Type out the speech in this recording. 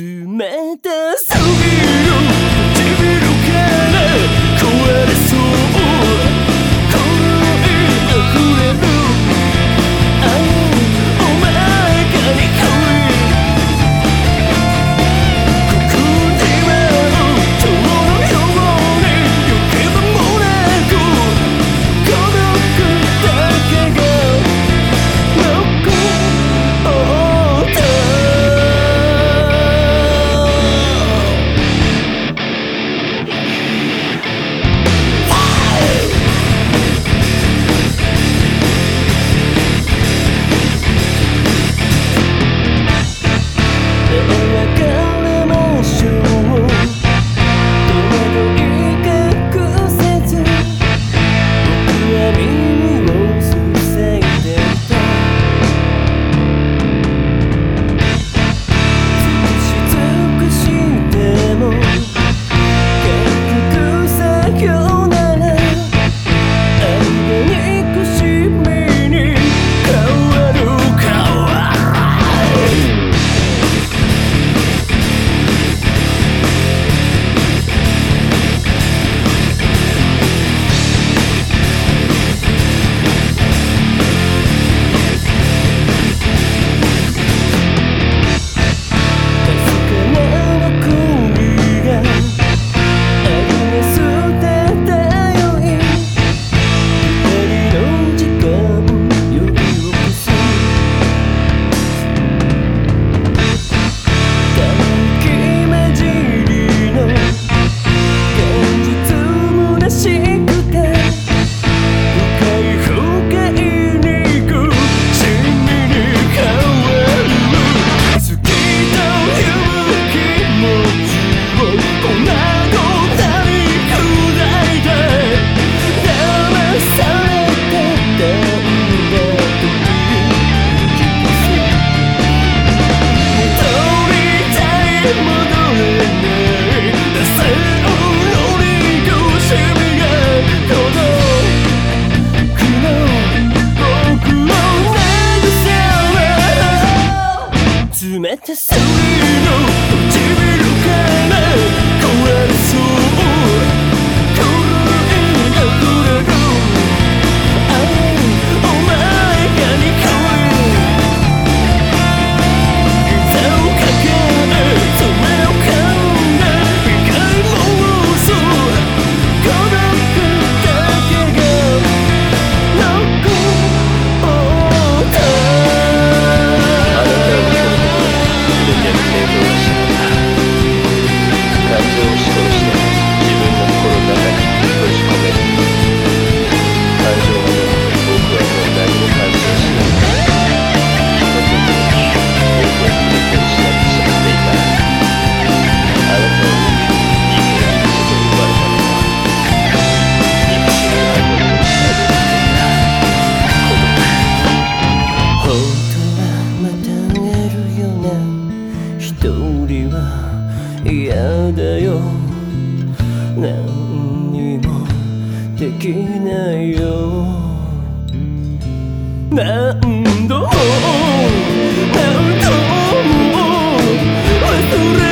冷たすぎる。唇から声せのより苦しみが届くの僕冷たさ Yeah. laborers. 嫌だよ。何にもできないよ。何度も何度も忘れ